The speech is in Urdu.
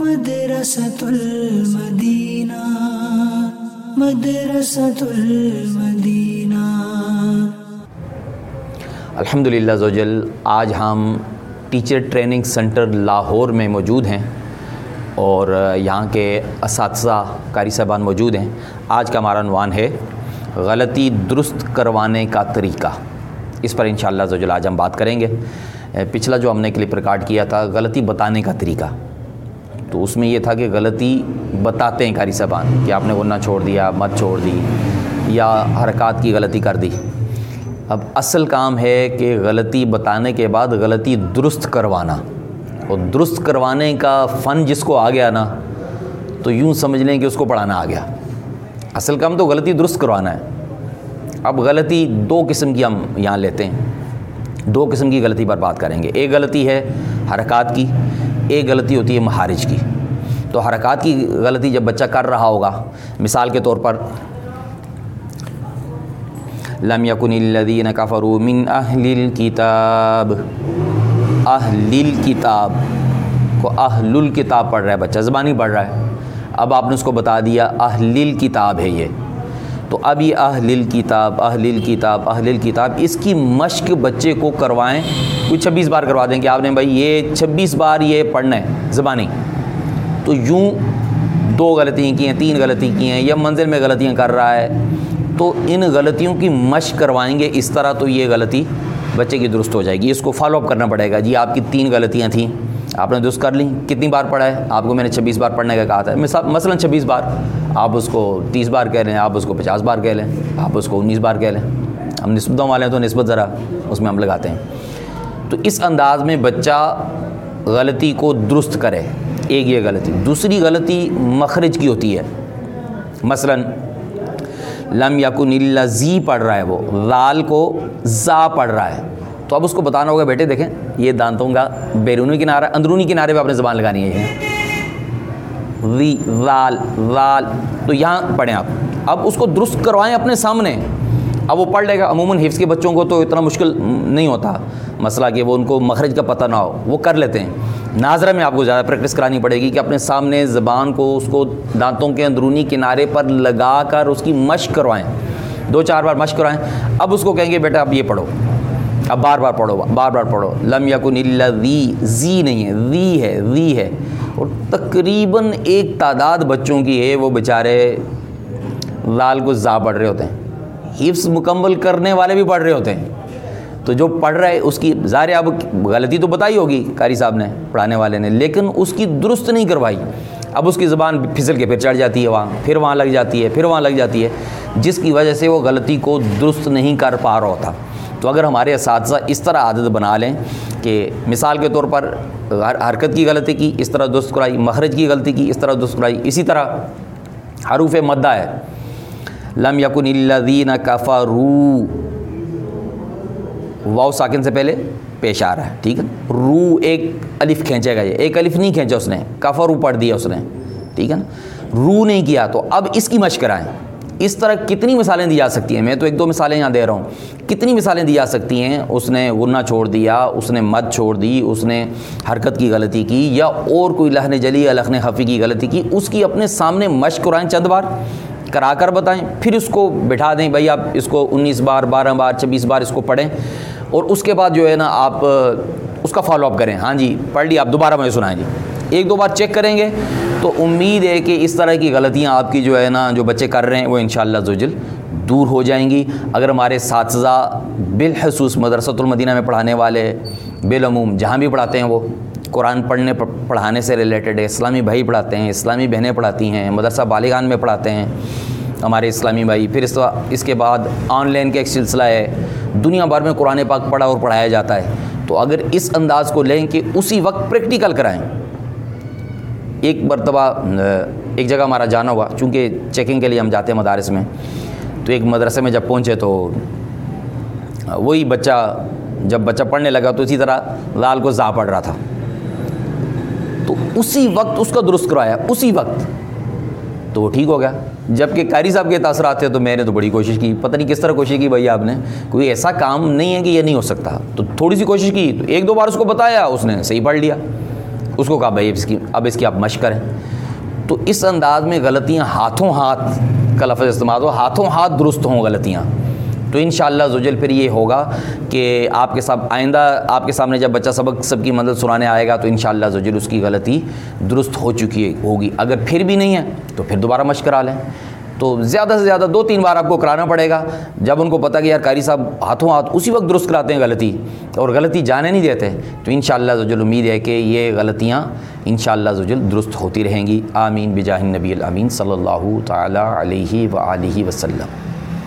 مدرسة المدینہ مدرسة المدینہ الحمد للہ زوجل، آج ہم ٹیچر ٹریننگ سنٹر لاہور میں موجود ہیں اور یہاں کے اساتذہ قاری صاحبان موجود ہیں۔ آج کا ہمارا عنوان ہے، غلطی درست کروانے کا طریقہ۔ اس پر انشاءاللہ زوجل، آج ہم بات کریں گے۔ پچھلا جو ہم نے کلپ ریکارڈ کیا تھا، غلطی بتانے کا طریقہ۔ تو اس میں یہ تھا کہ غلطی بتاتے ہیں قاری صاحبان کہ آپ نے غنہ چھوڑ دیا، مت چھوڑ دی، یا حرکات کی غلطی کر دی۔ اب اصل کام ہے کہ غلطی بتانے کے بعد غلطی درست کروانا۔ اور درست کروانے کا فن جس کو آ گیا نا، تو یوں سمجھ لیں کہ اس کو پڑھانا آ گیا۔ اصل کام تو غلطی درست کروانا ہے۔ اب غلطی دو قسم کی ہم یہاں لیتے ہیں۔ دو قسم کی غلطی پر بات کریں گے۔ ایک غلطی ہے حرکات کی ایک غلطی ہوتی ہے مہارج کی۔ تو حرکات کی غلطی جب بچہ کر رہا ہوگا، مثال کے طور پر، لم یکن الذین کفروا من اہل الكتاب اہل الکتاب کو اہل الکتاب پڑھ رہا ہے بچہ، زبانی پڑھ رہا ہے۔ اب آپ نے اس کو بتا دیا، اہل الکتاب ہے یہ۔ تو اب یہ اہل الکتاب اہل الکتاب اہل الکتاب اس کی مشق بچے کو کروائیں۔ کوئی چھبیس بار کروا دیں کہ آپ نے بھائی یہ چھبیس بار یہ پڑھنا ہے، زبانی۔ تو یوں دو غلطیاں کی ہیں، تین غلطی کی ہیں یا منزل میں غلطیاں کر رہا ہے۔ تو ان غلطیوں کی مشق کروائیں گے، اس طرح تو یہ غلطی بچے کی درست ہو جائے گی۔ اس کو فالو اپ کرنا پڑے گا۔ جی آپ کی تین غلطیاں تھیں، آپ نے درست کر لیں۔ کتنی بار پڑھا ہے؟ آپ کو میں نے چھبیس بار پڑھنے کا کہا تھا۔ مثلاً چھبیس بار۔ آپ اس کو تیس بار کہہ لیں، آپ اس کو پچاس بار کہہ لیں، آپ اس کو انیس بار کہہ لیں۔ ہم نسبتوں والے ہیں تو نسبت ذرا اس میں ہم لگاتے ہیں۔ تو اس انداز میں بچہ غلطی کو درست کرے، ایک یہ غلطی۔ دوسری غلطی مخرج کی ہوتی ہے۔ مثلاً، لم یکن اللہ زی پڑھ رہا ہے وہ، لال کو زا پڑھ رہا ہے۔ تو اب اس کو بتانا ہوگا، بیٹے دیکھیں، یہ دانتوں کا بیرونی کنارہ، اندرونی کنارے پہ آپ نے زبان لگانی ہے۔ وی لال لال، تو یہاں پڑھیں آپ۔ اب اس کو درست کروائیں اپنے سامنے۔ اب وہ پڑھ لے گا۔ عموماً حفظ کے بچوں کو تو اتنا مشکل نہیں ہوتا۔ مسئلہ کہ وہ ان کو مخرج کا پتہ نہ ہو۔ وہ کر لیتے ہیں۔ ناظرہ میں آپ کو زیادہ پریکٹس کرانی پڑے گی کہ اپنے سامنے زبان کو، اس کو دانتوں کے اندرونی کنارے پر لگا کر اس کی مشق کروائیں۔ دو چار بار مشق کروائیں اب اس کو کہیں گے، بیٹا، اب یہ پڑھو۔ اب بار بار پڑھو، بار بار پڑھو۔ لم یکن اللہ وی زی نہیں ہے وی ہے وی ہے۔ اور تقریباً ایک تعداد بچوں کی ہے، وہ بیچارے لال کو زا پڑھ رہے ہوتے ہیں۔ حفظ مکمل کرنے والے بھی پڑھ رہے ہوتے ہیں۔ تو جو پڑھ رہا ہے، اس کی ظاہر اب غلطی تو بتائی ہوگی قاری صاحب نے، پڑھانے والے نے، لیکن اس کی درست نہیں کروائی۔ اب اس کی زبان پھسل کے پھر چڑھ جاتی ہے وہاں، پھر وہاں لگ جاتی ہے، پھر وہاں لگ جاتی ہے، جس کی وجہ سے وہ غلطی کو درست نہیں کر پا رہا ہوتا۔ تو اگر ہمارے اساتذہ اس طرح عادت بنا لیں کہ مثال کے طور پر حرکت کی غلطی کی، اس طرح درست کرائی، مخرج کی غلطی کی، اس طرح درست کرائی، اسی طرح حروف مدہ ہے۔ لم یکن الذین کفروا۔ واؤ ساکن سے پہلے پیش آ رہا ہے، ٹھیک ہے؟ رو ایک الف کھینچے گا یہ، ایک الف نہیں کھینچا اس نے کفر پڑھ دیا اس نے، ٹھیک ہے نا؟ رو نہیں کیا تو اب اس کی مشق کرائیں۔ اس طرح کتنی مثالیں دی جا سکتی ہیں؟ میں تو ایک دو مثالیں یہاں دے رہا ہوں۔ کتنی مثالیں دی جا سکتی ہیں؟ اس نے غنہ چھوڑ دیا، اس نے مد چھوڑ دی، اس نے حرکت کی غلطی کی یا اور کوئی لہن جلی یا لخن حفی کی غلطی کی، اس کی اپنے سامنے مشق کرائیں چند بار کرا کر بتائیں، پھر اس کو بٹھا دیں۔ بھائی آپ اس کو انیس بار، بارہ بار، چھبیس بار اس کو پڑھیں اور اس کے بعد جو ہے نا آپ، اس کا فالو اپ کریں۔ ہاں جی پڑھ لی، آپ دوبارہ مجھے سنائیں جی۔ ایک دو بار چیک کریں گے۔ تو امید ہے کہ اس طرح کی غلطیاں آپ کی جو ہے نا، جو بچے کر رہے ہیں، وہ ان شاء اللہ زوجل دور ہو جائیں گی۔ اگر ہمارے اساتذہ بالخصوص مدرسۃ المدینہ میں پڑھانے والے بالعموم، جہاں بھی پڑھاتے ہیں، وہ قرآن پڑھنے، پڑھانے سے ریلیٹڈ ہے، اسلامی بھائی پڑھاتے ہیں، اسلامی بہنیں پڑھاتی ہیں، مدرسہ بالغان میں پڑھاتے ہیں، ہمارے اسلامی بھائی۔ پھر اس اس کے بعد آن لائن کا ایک سلسلہ ہے، دنیا بھر میں قرآن پاک پڑھا اور پڑھایا جاتا ہے۔ تو اگر اس انداز کو لیں کہ اسی وقت پریکٹیکل کرائیں ایک مرتبہ ایک جگہ ہمارا جانا ہوا، چونکہ چیکنگ کے لیے ہم جاتے ہیں مدارس میں۔ تو ایک مدرسے میں جب پہنچے تو وہی بچہ، جب بچہ پڑھنے لگا تو اسی طرح لال کو زا پڑھ رہا تھا۔ تو اسی وقت اس کا درست کرایا، اسی وقت۔ تو وہ ٹھیک ہو گیا۔ جبکہ قاری صاحب کے تاثرات تھے تو میں نے تو بڑی کوشش کی۔ پتہ نہیں کس طرح کوشش کی بھائی آپ نے۔ کوئی ایسا کام نہیں ہے کہ یہ نہیں ہو سکتا۔ تو تھوڑی سی کوشش کی، تو ایک دو بار اس کو بتایا، اس نے صحیح پڑھ لیا۔ اس کو کہا بھائی اس کی اب اس کی آپ مشق کریں۔ تو اس انداز میں غلطیاں ہاتھوں ہاتھ کا لفظ استعمال ہو، ہاتھوں ہاتھ درست ہوں غلطیاں۔ تو ان شاء اللہ زجل پھر یہ ہوگا کہ آپ کے ساتھ آئندہ آپ کے سامنے جب بچہ سبق سب کی مدد سنانے آئے گا تو ان شاء اللہ زجل اس کی غلطی درست ہو چکی ہوگی۔ اگر پھر بھی نہیں ہے تو پھر دوبارہ مشق کرا لیں۔ تو زیادہ سے زیادہ دو تین بار آپ کو کرانا پڑے گا۔ جب ان کو پتہ کہ یار قاری صاحب ہاتھوں ہاتھ اسی وقت درست کراتے ہیں غلطی اور غلطی جانے نہیں دیتے، تو ان شاء اللہ زجل امید ہے کہ یہ غلطیاں ان شاء اللہ زجل درست ہوتی رہیں گی۔ آمین بجاہ نبی الامین صلی اللہ تعالیٰ علیہ و وسلم۔